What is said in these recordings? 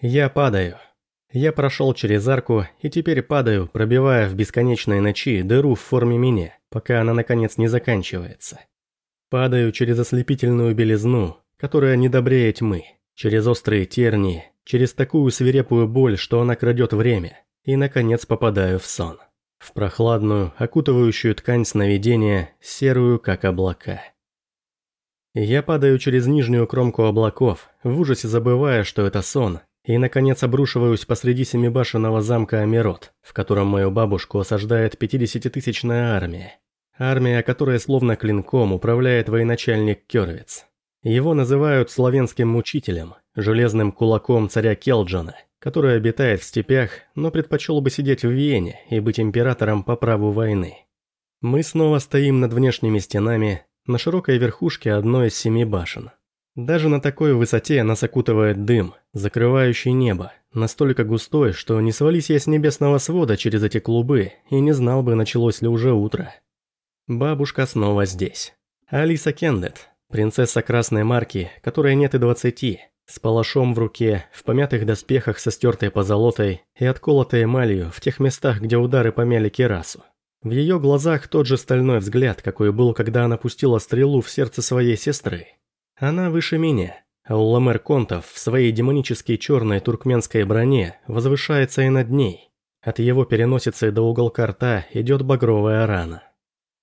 Я падаю. Я прошел через арку и теперь падаю, пробивая в бесконечной ночи дыру в форме меня, пока она наконец не заканчивается. Падаю через ослепительную белизну, которая недобрее тьмы, через острые тернии, через такую свирепую боль, что она крадет время, и наконец попадаю в сон. В прохладную, окутывающую ткань сновидения, серую, как облака. Я падаю через нижнюю кромку облаков, в ужасе забывая, что это сон, и, наконец, обрушиваюсь посреди семибашенного замка Амирот, в котором мою бабушку осаждает пятидесятитысячная армия. Армия, которая словно клинком управляет военачальник Кёрвиц. Его называют славянским мучителем, железным кулаком царя Келджона, который обитает в степях, но предпочел бы сидеть в Вене и быть императором по праву войны. Мы снова стоим над внешними стенами, на широкой верхушке одной из семи башен. Даже на такой высоте нас окутывает дым, закрывающий небо, настолько густой, что не свались я с небесного свода через эти клубы и не знал бы, началось ли уже утро. Бабушка снова здесь. Алиса Кендет, принцесса красной марки, которой нет и двадцати, с палашом в руке, в помятых доспехах со стертой позолотой и отколотой эмалью в тех местах, где удары помяли керасу. В ее глазах тот же стальной взгляд, какой был, когда она пустила стрелу в сердце своей сестры. Она выше меня, Уламер Контов в своей демонической черной туркменской броне возвышается и над ней. От его переносицы до уголка рта идет багровая рана.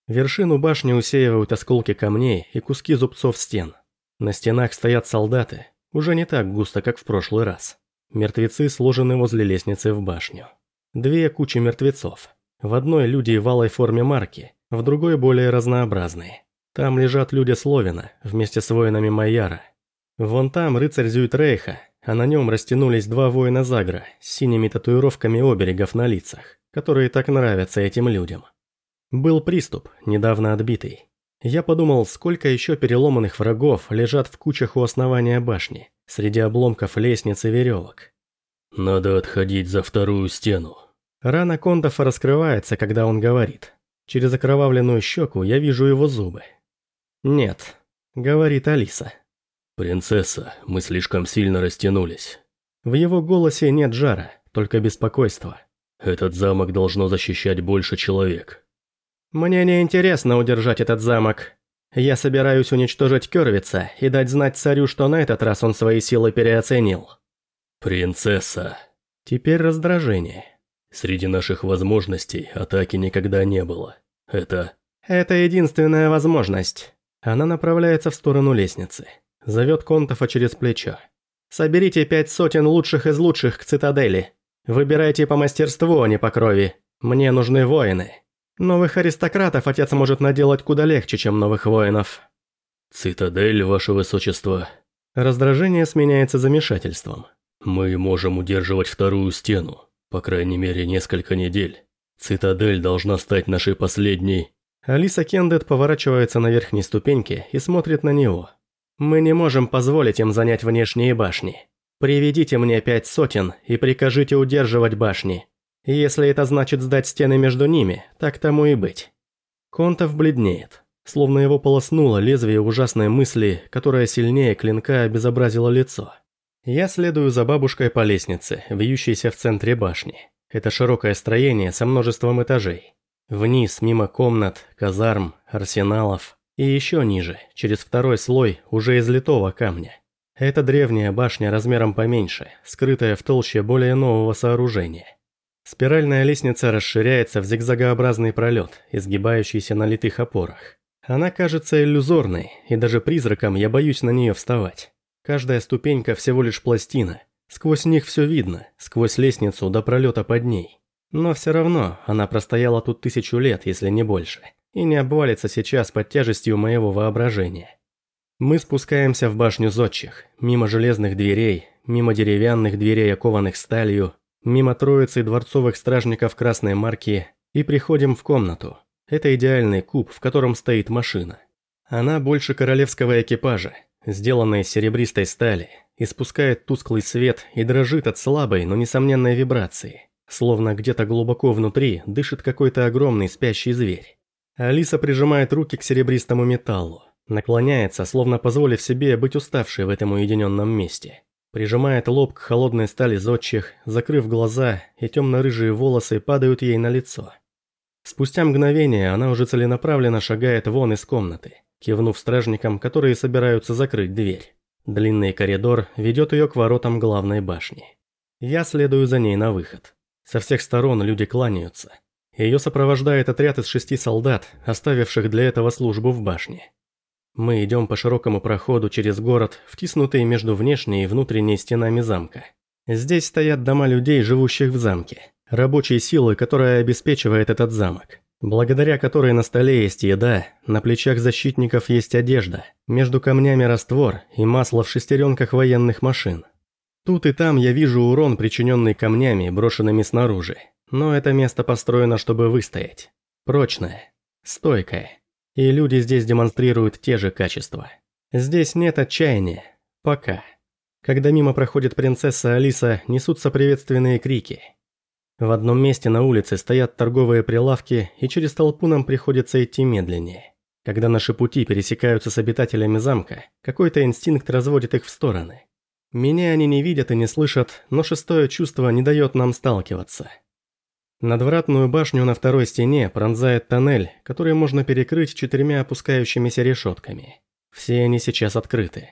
Вершину башни усеивают осколки камней и куски зубцов стен. На стенах стоят солдаты, уже не так густо, как в прошлый раз. Мертвецы сложены возле лестницы в башню. Две кучи мертвецов. В одной люди в алой форме марки, в другой более разнообразные. Там лежат люди Словина, вместе с воинами Майяра. Вон там рыцарь Зюитрейха, а на нем растянулись два воина Загра с синими татуировками оберегов на лицах, которые так нравятся этим людям. Был приступ, недавно отбитый. Я подумал, сколько еще переломанных врагов лежат в кучах у основания башни, среди обломков лестниц и веревок. «Надо отходить за вторую стену». Рана Кондофа раскрывается, когда он говорит. Через окровавленную щеку я вижу его зубы. «Нет», — говорит Алиса. «Принцесса, мы слишком сильно растянулись». В его голосе нет жара, только беспокойство. «Этот замок должно защищать больше человек». «Мне не интересно удержать этот замок. Я собираюсь уничтожить Кёрвица и дать знать царю, что на этот раз он свои силы переоценил». «Принцесса». Теперь раздражение. «Среди наших возможностей атаки никогда не было. Это...» «Это единственная возможность». Она направляется в сторону лестницы. Зовет Контофа через плечо. «Соберите пять сотен лучших из лучших к цитадели. Выбирайте по мастерству, а не по крови. Мне нужны воины. Новых аристократов отец может наделать куда легче, чем новых воинов». «Цитадель, ваше высочество». Раздражение сменяется замешательством. «Мы можем удерживать вторую стену, по крайней мере, несколько недель. Цитадель должна стать нашей последней...» Алиса Кендет поворачивается на верхней ступеньке и смотрит на него. «Мы не можем позволить им занять внешние башни. Приведите мне пять сотен и прикажите удерживать башни. Если это значит сдать стены между ними, так тому и быть». Контов бледнеет, словно его полоснуло лезвие ужасной мысли, которая сильнее клинка обезобразила лицо. Я следую за бабушкой по лестнице, вьющейся в центре башни. Это широкое строение со множеством этажей. Вниз, мимо комнат, казарм, арсеналов. И еще ниже, через второй слой уже из литого камня. Это древняя башня размером поменьше, скрытая в толще более нового сооружения. Спиральная лестница расширяется в зигзагообразный пролет, изгибающийся на литых опорах. Она кажется иллюзорной, и даже призраком я боюсь на нее вставать. Каждая ступенька всего лишь пластина. Сквозь них все видно, сквозь лестницу до пролета под ней. Но все равно она простояла тут тысячу лет, если не больше, и не обвалится сейчас под тяжестью моего воображения. Мы спускаемся в башню зодчих, мимо железных дверей, мимо деревянных дверей, окованных сталью, мимо троицы дворцовых стражников красной марки и приходим в комнату. Это идеальный куб, в котором стоит машина. Она больше королевского экипажа, сделанная из серебристой стали, испускает тусклый свет и дрожит от слабой, но несомненной вибрации. Словно где-то глубоко внутри дышит какой-то огромный спящий зверь. Алиса прижимает руки к серебристому металлу, наклоняется, словно позволив себе быть уставшей в этом уединенном месте. Прижимает лоб к холодной стали зодчих, закрыв глаза, и темно-рыжие волосы падают ей на лицо. Спустя мгновение она уже целенаправленно шагает вон из комнаты, кивнув стражникам, которые собираются закрыть дверь. Длинный коридор ведет ее к воротам главной башни. Я следую за ней на выход. Со всех сторон люди кланяются. Ее сопровождает отряд из шести солдат, оставивших для этого службу в башне. Мы идем по широкому проходу через город, втиснутый между внешней и внутренней стенами замка. Здесь стоят дома людей, живущих в замке, рабочей силы, которая обеспечивает этот замок, благодаря которой на столе есть еда, на плечах защитников есть одежда, между камнями раствор и масло в шестеренках военных машин. Тут и там я вижу урон, причиненный камнями, брошенными снаружи, но это место построено, чтобы выстоять. Прочное, стойкое. И люди здесь демонстрируют те же качества. Здесь нет отчаяния. Пока. Когда мимо проходит принцесса Алиса, несутся приветственные крики. В одном месте на улице стоят торговые прилавки, и через толпу нам приходится идти медленнее. Когда наши пути пересекаются с обитателями замка, какой-то инстинкт разводит их в стороны. Меня они не видят и не слышат, но шестое чувство не дает нам сталкиваться. Надвратную башню на второй стене пронзает тоннель, который можно перекрыть четырьмя опускающимися решетками. Все они сейчас открыты.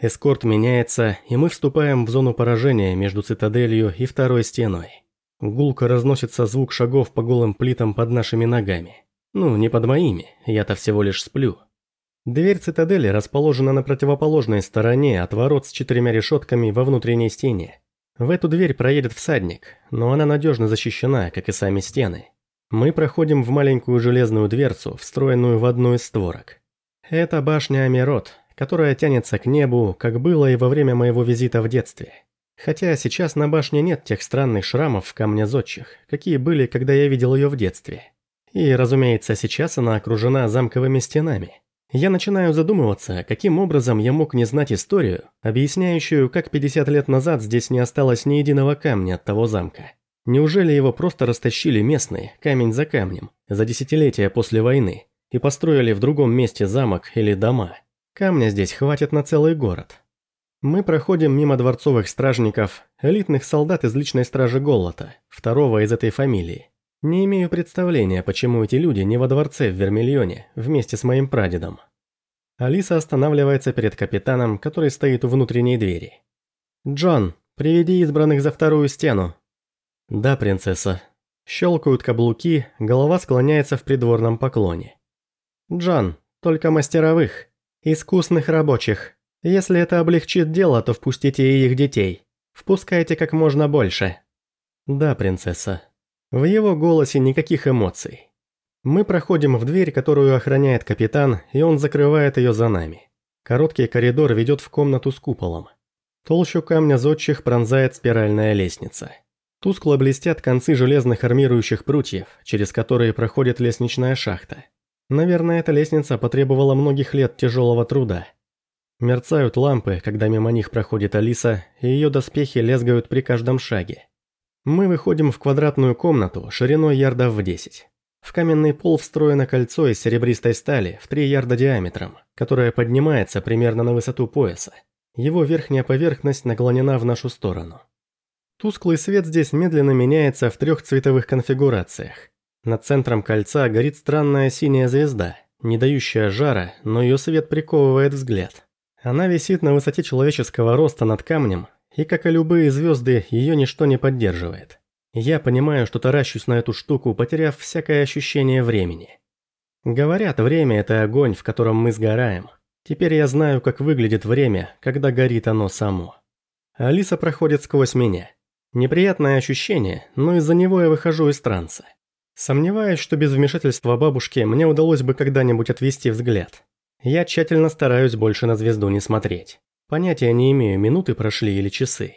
Эскорт меняется, и мы вступаем в зону поражения между цитаделью и второй стеной. Гулко разносится звук шагов по голым плитам под нашими ногами. Ну, не под моими, я-то всего лишь сплю. Дверь цитадели расположена на противоположной стороне от ворот с четырьмя решетками во внутренней стене. В эту дверь проедет всадник, но она надежно защищена, как и сами стены. Мы проходим в маленькую железную дверцу, встроенную в одну из створок. Это башня Амирот, которая тянется к небу, как было и во время моего визита в детстве. Хотя сейчас на башне нет тех странных шрамов в камне зодчих, какие были, когда я видел ее в детстве. И, разумеется, сейчас она окружена замковыми стенами. Я начинаю задумываться, каким образом я мог не знать историю, объясняющую, как 50 лет назад здесь не осталось ни единого камня от того замка. Неужели его просто растащили местные, камень за камнем, за десятилетия после войны, и построили в другом месте замок или дома? Камня здесь хватит на целый город. Мы проходим мимо дворцовых стражников, элитных солдат из личной стражи Голлота, второго из этой фамилии. Не имею представления, почему эти люди не во дворце в Вермильоне, вместе с моим прадедом. Алиса останавливается перед капитаном, который стоит у внутренней двери. «Джон, приведи избранных за вторую стену». «Да, принцесса». Щелкают каблуки, голова склоняется в придворном поклоне. «Джон, только мастеровых, искусных рабочих. Если это облегчит дело, то впустите и их детей. Впускайте как можно больше». «Да, принцесса». В его голосе никаких эмоций. Мы проходим в дверь, которую охраняет капитан, и он закрывает ее за нами. Короткий коридор ведет в комнату с куполом. Толщу камня зодчих пронзает спиральная лестница. Тускло блестят концы железных армирующих прутьев, через которые проходит лестничная шахта. Наверное, эта лестница потребовала многих лет тяжелого труда. Мерцают лампы, когда мимо них проходит Алиса, и ее доспехи лезгают при каждом шаге. Мы выходим в квадратную комнату шириной ярдов в 10. В каменный пол встроено кольцо из серебристой стали в 3 ярда диаметром, которое поднимается примерно на высоту пояса. Его верхняя поверхность наклонена в нашу сторону. Тусклый свет здесь медленно меняется в трех цветовых конфигурациях. Над центром кольца горит странная синяя звезда, не дающая жара, но ее свет приковывает взгляд. Она висит на высоте человеческого роста над камнем, и как и любые звезды, ее ничто не поддерживает. Я понимаю, что таращусь на эту штуку, потеряв всякое ощущение времени. Говорят, время – это огонь, в котором мы сгораем. Теперь я знаю, как выглядит время, когда горит оно само. Алиса проходит сквозь меня. Неприятное ощущение, но из-за него я выхожу из транса. Сомневаюсь, что без вмешательства бабушки мне удалось бы когда-нибудь отвести взгляд. Я тщательно стараюсь больше на звезду не смотреть. Понятия не имею, минуты прошли или часы.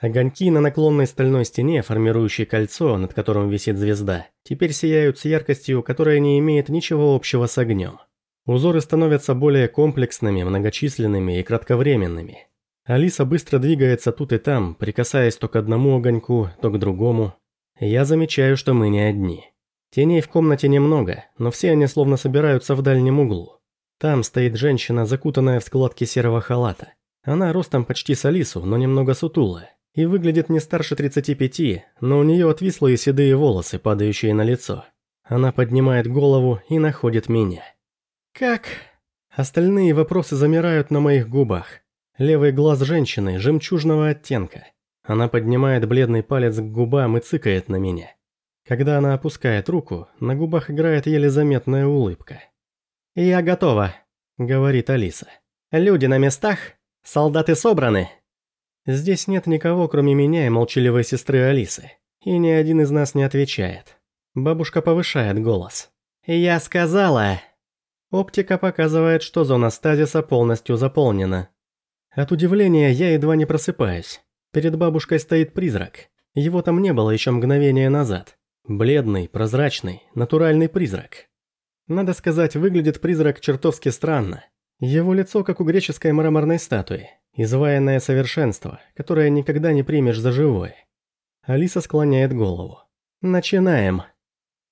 Огоньки на наклонной стальной стене, формирующей кольцо, над которым висит звезда, теперь сияют с яркостью, которая не имеет ничего общего с огнем. Узоры становятся более комплексными, многочисленными и кратковременными. Алиса быстро двигается тут и там, прикасаясь то к одному огоньку, то к другому. Я замечаю, что мы не одни. Теней в комнате немного, но все они словно собираются в дальнем углу. Там стоит женщина, закутанная в складки серого халата. Она ростом почти с Алису, но немного сутулая, и выглядит не старше 35, но у нее отвислые седые волосы, падающие на лицо. Она поднимает голову и находит меня. «Как?» Остальные вопросы замирают на моих губах. Левый глаз женщины жемчужного оттенка. Она поднимает бледный палец к губам и цыкает на меня. Когда она опускает руку, на губах играет еле заметная улыбка. «Я готова», — говорит Алиса. «Люди на местах? Солдаты собраны?» Здесь нет никого, кроме меня и молчаливой сестры Алисы. И ни один из нас не отвечает. Бабушка повышает голос. «Я сказала!» Оптика показывает, что зона стазиса полностью заполнена. От удивления я едва не просыпаюсь. Перед бабушкой стоит призрак. Его там не было еще мгновение назад. Бледный, прозрачный, натуральный призрак. Надо сказать, выглядит призрак чертовски странно. Его лицо как у греческой мраморной статуи, изваянное совершенство, которое никогда не примешь за живое. Алиса склоняет голову. «Начинаем».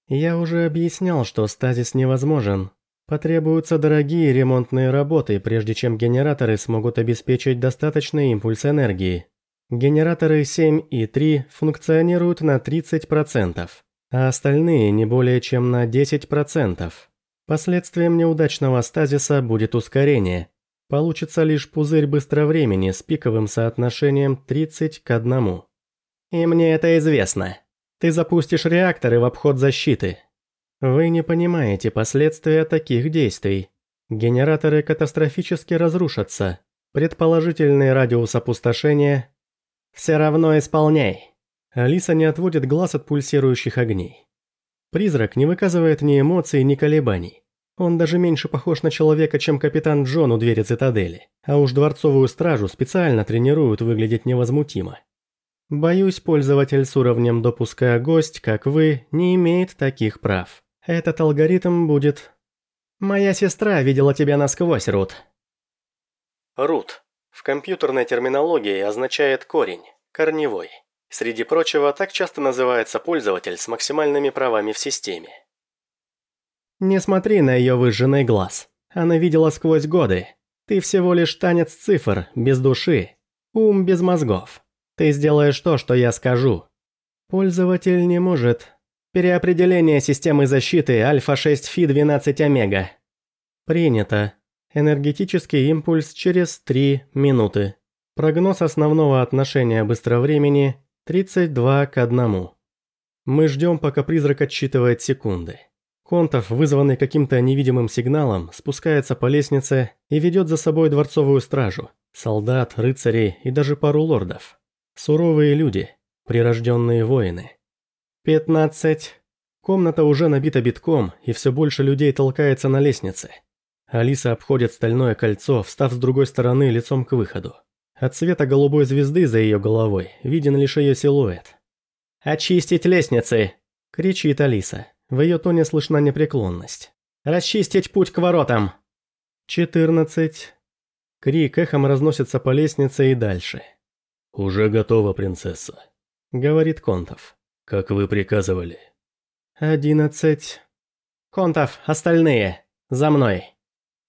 Я уже объяснял, что стазис невозможен. Потребуются дорогие ремонтные работы, прежде чем генераторы смогут обеспечить достаточный импульс энергии. Генераторы 7 и 3 функционируют на 30%, а остальные не более чем на 10%. Последствием неудачного стазиса будет ускорение. Получится лишь пузырь быстровремени с пиковым соотношением 30 к 1. И мне это известно. Ты запустишь реакторы в обход защиты. Вы не понимаете последствия таких действий. Генераторы катастрофически разрушатся. Предположительный радиус опустошения «Все равно исполняй». Алиса не отводит глаз от пульсирующих огней. Призрак не выказывает ни эмоций, ни колебаний. Он даже меньше похож на человека, чем капитан Джон у двери цитадели, а уж дворцовую стражу специально тренируют выглядеть невозмутимо. Боюсь, пользователь с уровнем допуска гость, как вы, не имеет таких прав. Этот алгоритм будет... Моя сестра видела тебя насквозь, Рут. Рут. В компьютерной терминологии означает корень, корневой. Среди прочего, так часто называется пользователь с максимальными правами в системе. Не смотри на ее выжженный глаз. Она видела сквозь годы. Ты всего лишь танец цифр, без души. Ум без мозгов. Ты сделаешь то, что я скажу. Пользователь не может. Переопределение системы защиты Альфа-6 Фи-12 Омега. Принято. Энергетический импульс через 3 минуты. Прогноз основного отношения быстровремени 32 к 1. Мы ждем, пока призрак отсчитывает секунды. Контов, вызванный каким-то невидимым сигналом, спускается по лестнице и ведет за собой дворцовую стражу, солдат, рыцарей и даже пару лордов. Суровые люди, прирожденные воины. 15. Комната уже набита битком, и все больше людей толкается на лестнице. Алиса обходит стальное кольцо, встав с другой стороны лицом к выходу. От света голубой звезды за ее головой виден лишь ее силуэт. «Очистить лестницы!» – кричит Алиса. В ее тоне слышна непреклонность. «Расчистить путь к воротам!» «Четырнадцать...» Крик эхом разносится по лестнице и дальше. «Уже готова, принцесса», — говорит Контов. «Как вы приказывали». «Одиннадцать...» «Контов, остальные! За мной!»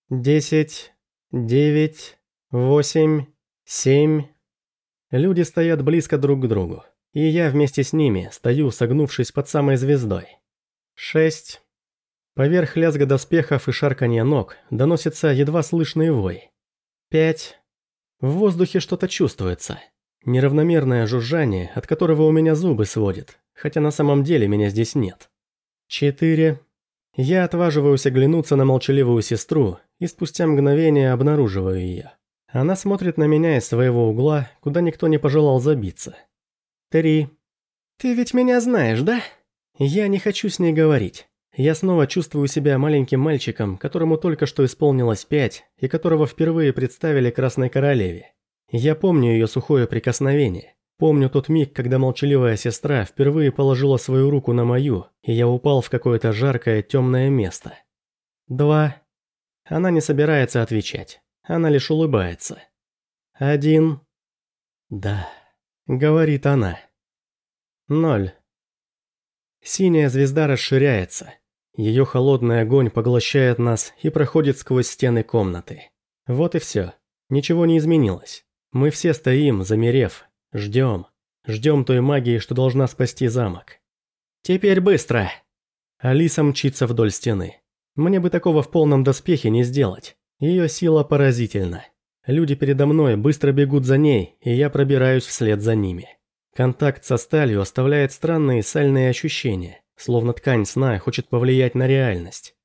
Десять, девять, восемь, семь. Люди стоят близко друг к другу, и я вместе с ними стою, согнувшись под самой звездой. Шесть. Поверх лязга доспехов и шарканья ног доносится едва слышный вой. Пять. В воздухе что-то чувствуется. Неравномерное жужжание, от которого у меня зубы сводит, хотя на самом деле меня здесь нет. Четыре. Я отваживаюсь оглянуться на молчаливую сестру и спустя мгновение обнаруживаю ее. Она смотрит на меня из своего угла, куда никто не пожелал забиться. Три. «Ты ведь меня знаешь, да?» Я не хочу с ней говорить. Я снова чувствую себя маленьким мальчиком, которому только что исполнилось пять, и которого впервые представили Красной Королеве. Я помню ее сухое прикосновение. Помню тот миг, когда молчаливая сестра впервые положила свою руку на мою, и я упал в какое-то жаркое темное место. Два. Она не собирается отвечать. Она лишь улыбается. Один. Да. Говорит она. Ноль. Синяя звезда расширяется. Ее холодный огонь поглощает нас и проходит сквозь стены комнаты. Вот и все. Ничего не изменилось. Мы все стоим, замерев, ждем. Ждем той магии, что должна спасти замок. «Теперь быстро!» Алиса мчится вдоль стены. Мне бы такого в полном доспехе не сделать. Ее сила поразительна. Люди передо мной быстро бегут за ней, и я пробираюсь вслед за ними. Контакт со сталью оставляет странные сальные ощущения, словно ткань сна хочет повлиять на реальность.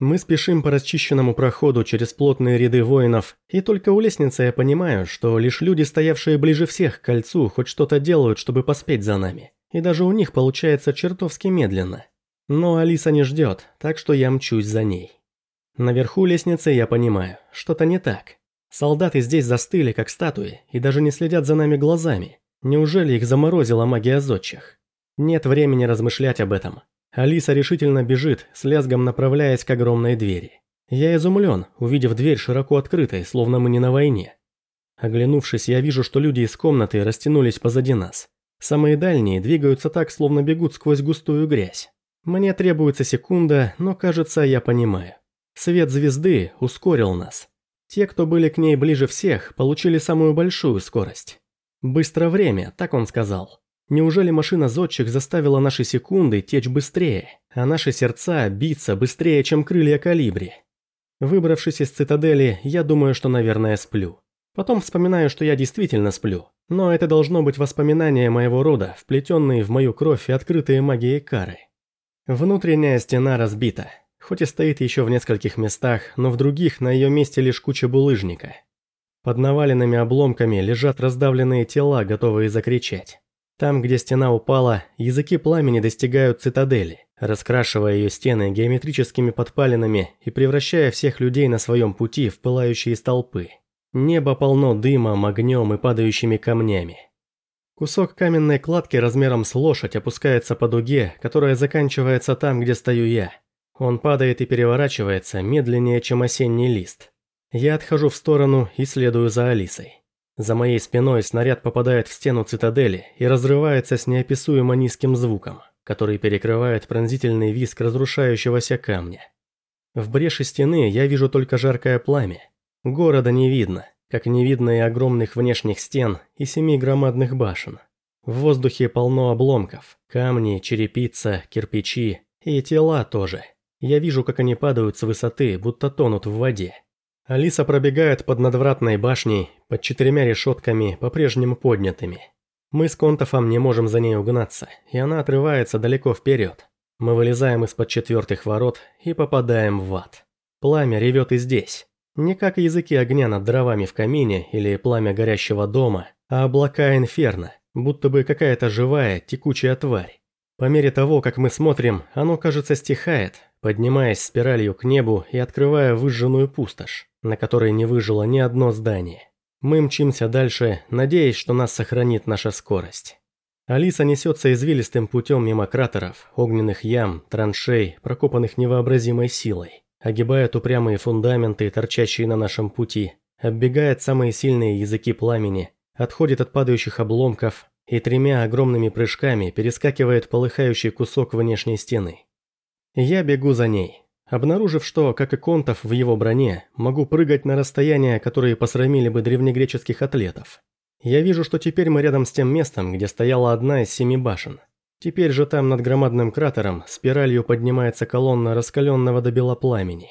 Мы спешим по расчищенному проходу через плотные ряды воинов, и только у лестницы я понимаю, что лишь люди, стоявшие ближе всех к кольцу, хоть что-то делают, чтобы поспеть за нами. И даже у них получается чертовски медленно. Но Алиса не ждет, так что я мчусь за ней. Наверху лестницы я понимаю, что-то не так. Солдаты здесь застыли, как статуи, и даже не следят за нами глазами. Неужели их заморозила магия зодчих? Нет времени размышлять об этом. Алиса решительно бежит, с лязгом направляясь к огромной двери. Я изумлен, увидев дверь широко открытой, словно мы не на войне. Оглянувшись, я вижу, что люди из комнаты растянулись позади нас. Самые дальние двигаются так, словно бегут сквозь густую грязь. Мне требуется секунда, но кажется, я понимаю. Свет звезды ускорил нас. Те, кто были к ней ближе всех, получили самую большую скорость. Быстро время, так он сказал. Неужели машина зодчих заставила наши секунды течь быстрее, а наши сердца биться быстрее, чем крылья калибри? Выбравшись из цитадели, я думаю, что, наверное, сплю. Потом вспоминаю, что я действительно сплю. Но это должно быть воспоминание моего рода, вплетенные в мою кровь и открытые магией кары. Внутренняя стена разбита. Хоть и стоит еще в нескольких местах, но в других на ее месте лишь куча булыжника. Под наваленными обломками лежат раздавленные тела, готовые закричать. Там, где стена упала, языки пламени достигают цитадели, раскрашивая ее стены геометрическими подпалинами и превращая всех людей на своем пути в пылающие столпы. Небо полно дымом, огнем и падающими камнями. Кусок каменной кладки размером с лошадь опускается по дуге, которая заканчивается там, где стою я. Он падает и переворачивается медленнее, чем осенний лист. Я отхожу в сторону и следую за Алисой. За моей спиной снаряд попадает в стену цитадели и разрывается с неописуемо низким звуком, который перекрывает пронзительный визг разрушающегося камня. В бреши стены я вижу только жаркое пламя. Города не видно, как не видно и огромных внешних стен и семи громадных башен. В воздухе полно обломков, камни, черепица, кирпичи и тела тоже – я вижу, как они падают с высоты, будто тонут в воде. Алиса пробегает под надвратной башней, под четырьмя решетками, по-прежнему поднятыми. Мы с Контофом не можем за ней угнаться, и она отрывается далеко вперед. Мы вылезаем из-под четвертых ворот и попадаем в ад. Пламя ревет и здесь. Не как языки огня над дровами в камине или пламя горящего дома, а облака инферно, будто бы какая-то живая, текучая тварь. По мере того, как мы смотрим, оно, кажется, стихает, поднимаясь спиралью к небу и открывая выжженную пустошь, на которой не выжило ни одно здание. Мы мчимся дальше, надеясь, что нас сохранит наша скорость. Алиса несется извилистым путем мимо кратеров, огненных ям, траншей, прокопанных невообразимой силой, огибает упрямые фундаменты, торчащие на нашем пути, оббегает самые сильные языки пламени, отходит от падающих обломков и тремя огромными прыжками перескакивает полыхающий кусок внешней стены. Я бегу за ней, обнаружив, что, как и Контов в его броне, могу прыгать на расстояния, которые посрамили бы древнегреческих атлетов. Я вижу, что теперь мы рядом с тем местом, где стояла одна из семи башен. Теперь же там над громадным кратером спиралью поднимается колонна раскаленного до бела пламени.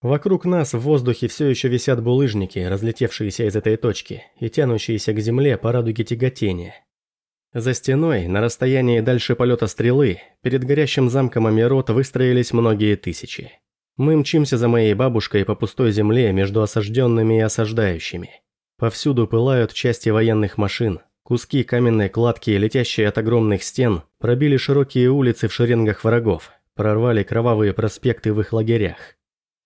Вокруг нас в воздухе все еще висят булыжники, разлетевшиеся из этой точки и тянущиеся к земле по радуге тяготения. За стеной, на расстоянии дальше полета стрелы, перед горящим замком Амирот выстроились многие тысячи. Мы мчимся за моей бабушкой по пустой земле между осажденными и осаждающими. Повсюду пылают части военных машин, куски каменной кладки, летящие от огромных стен, пробили широкие улицы в шеренгах врагов, прорвали кровавые проспекты в их лагерях.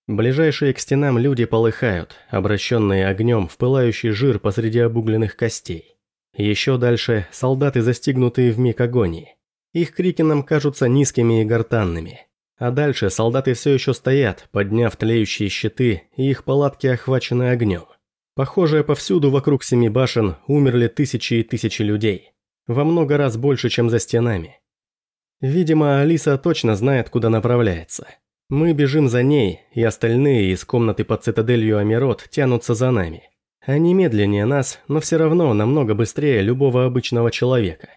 Ближайшие к стенам люди полыхают, обращенные огнем в пылающий жир посреди обугленных костей. Еще дальше – солдаты, застигнутые в миг агонии. Их крики нам кажутся низкими и гортанными. А дальше солдаты все еще стоят, подняв тлеющие щиты, и их палатки охвачены огнем. Похоже, повсюду вокруг семи башен умерли тысячи и тысячи людей. Во много раз больше, чем за стенами. Видимо, Алиса точно знает, куда направляется. Мы бежим за ней, и остальные из комнаты под цитаделью Амирот тянутся за нами. Они медленнее нас, но все равно намного быстрее любого обычного человека.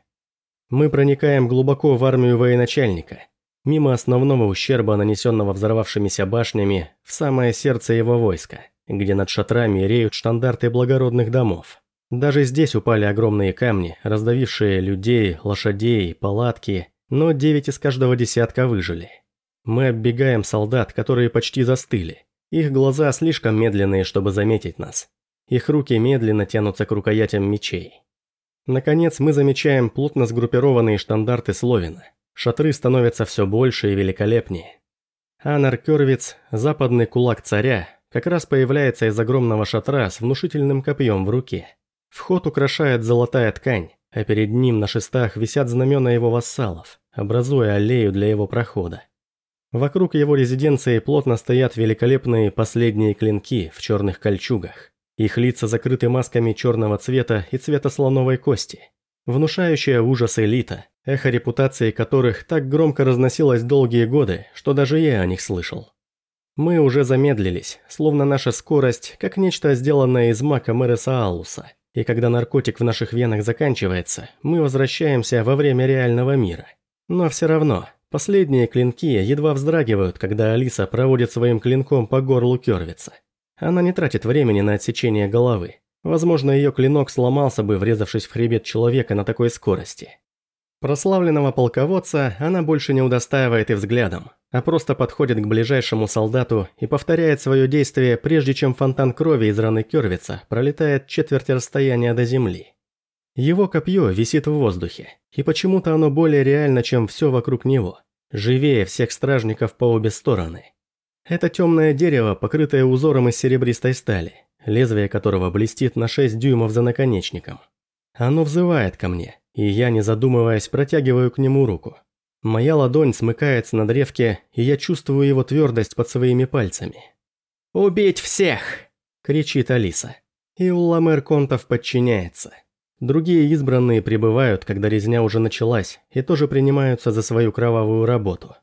Мы проникаем глубоко в армию военачальника, мимо основного ущерба, нанесенного взорвавшимися башнями, в самое сердце его войска, где над шатрами реют штандарты благородных домов. Даже здесь упали огромные камни, раздавившие людей, лошадей, палатки, но девять из каждого десятка выжили. Мы оббегаем солдат, которые почти застыли. Их глаза слишком медленные, чтобы заметить нас. Их руки медленно тянутся к рукоятям мечей. Наконец мы замечаем плотно сгруппированные штандарты Словина. Шатры становятся все больше и великолепнее. Анар Кервиц, западный кулак царя, как раз появляется из огромного шатра с внушительным копьем в руке. Вход украшает золотая ткань, а перед ним на шестах висят знамена его вассалов, образуя аллею для его прохода. Вокруг его резиденции плотно стоят великолепные последние клинки в черных кольчугах. Их лица закрыты масками черного цвета и цвета слоновой кости. Внушающая ужас элита, эхо репутации которых так громко разносилось долгие годы, что даже я о них слышал. Мы уже замедлились, словно наша скорость, как нечто сделанное из мака Мэреса Аллуса. И когда наркотик в наших венах заканчивается, мы возвращаемся во время реального мира. Но все равно, последние клинки едва вздрагивают, когда Алиса проводит своим клинком по горлу Кервица. Она не тратит времени на отсечение головы. Возможно, ее клинок сломался бы, врезавшись в хребет человека на такой скорости. Прославленного полководца она больше не удостаивает и взглядом, а просто подходит к ближайшему солдату и повторяет свое действие, прежде чем фонтан крови из раны Кервица пролетает четверть расстояния до земли. Его копье висит в воздухе, и почему-то оно более реально, чем все вокруг него, живее всех стражников по обе стороны. Это темное дерево, покрытое узором из серебристой стали, лезвие которого блестит на 6 дюймов за наконечником. Оно взывает ко мне, и я, не задумываясь, протягиваю к нему руку. Моя ладонь смыкается на древке, и я чувствую его твердость под своими пальцами. «Убить всех!» – кричит Алиса. И Улламер Контов подчиняется. Другие избранные прибывают, когда резня уже началась, и тоже принимаются за свою кровавую работу.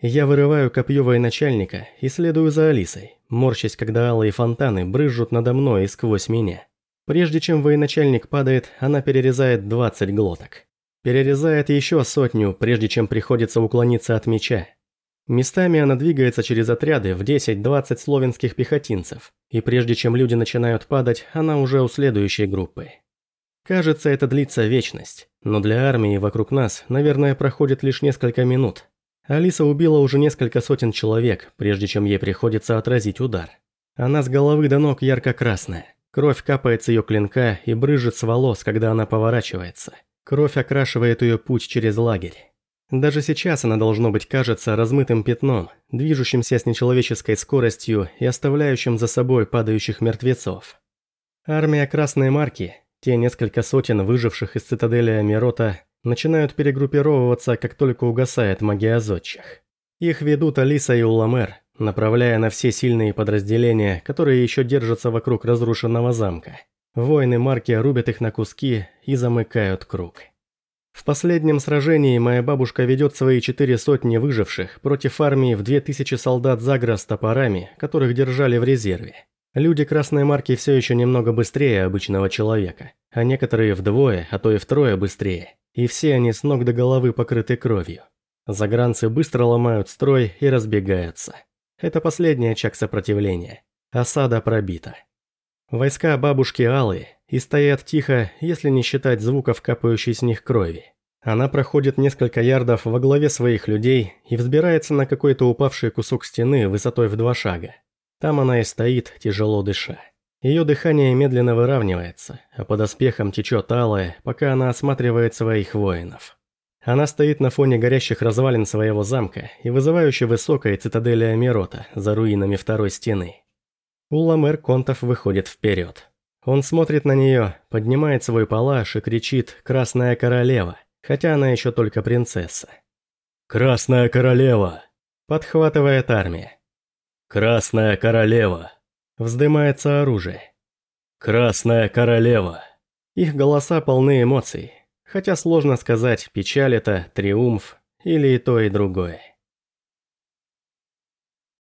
Я вырываю копье военачальника и следую за Алисой, морщась, когда алые фонтаны брызжут надо мной и сквозь меня. Прежде чем военачальник падает, она перерезает 20 глоток. Перерезает еще сотню, прежде чем приходится уклониться от меча. Местами она двигается через отряды в 10-20 словенских пехотинцев, и прежде чем люди начинают падать, она уже у следующей группы. Кажется, это длится вечность, но для армии вокруг нас, наверное, проходит лишь несколько минут, Алиса убила уже несколько сотен человек, прежде чем ей приходится отразить удар. Она с головы до ног ярко-красная. Кровь капает с ее клинка и брызжет с волос, когда она поворачивается. Кровь окрашивает ее путь через лагерь. Даже сейчас она должно быть кажется размытым пятном, движущимся с нечеловеческой скоростью и оставляющим за собой падающих мертвецов. Армия Красной Марки, те несколько сотен выживших из цитадели Амирота, начинают перегруппировываться, как только угасает магия зодчих. Их ведут Алиса и Уламер, направляя на все сильные подразделения, которые еще держатся вокруг разрушенного замка. Воины Марки рубят их на куски и замыкают круг. В последнем сражении моя бабушка ведет свои четыре сотни выживших против армии в две тысячи солдат Загра с топорами, которых держали в резерве. Люди Красной Марки все еще немного быстрее обычного человека, а некоторые вдвое, а то и втрое быстрее и все они с ног до головы покрыты кровью. Загранцы быстро ломают строй и разбегаются. Это последний очаг сопротивления. Осада пробита. Войска бабушки Аллы и стоят тихо, если не считать звуков капающей с них крови. Она проходит несколько ярдов во главе своих людей и взбирается на какой-то упавший кусок стены высотой в два шага. Там она и стоит, тяжело дыша. Ее дыхание медленно выравнивается, а под оспехом течет алое, пока она осматривает своих воинов. Она стоит на фоне горящих развалин своего замка и вызывающе высокой цитадели Амирота за руинами второй стены. Улламер Контов выходит вперед. Он смотрит на нее, поднимает свой палаш и кричит «Красная королева», хотя она еще только принцесса. «Красная королева!» Подхватывает армия. «Красная королева!» Вздымается оружие. «Красная королева!» Их голоса полны эмоций, хотя сложно сказать, печаль это, триумф или и то, и другое.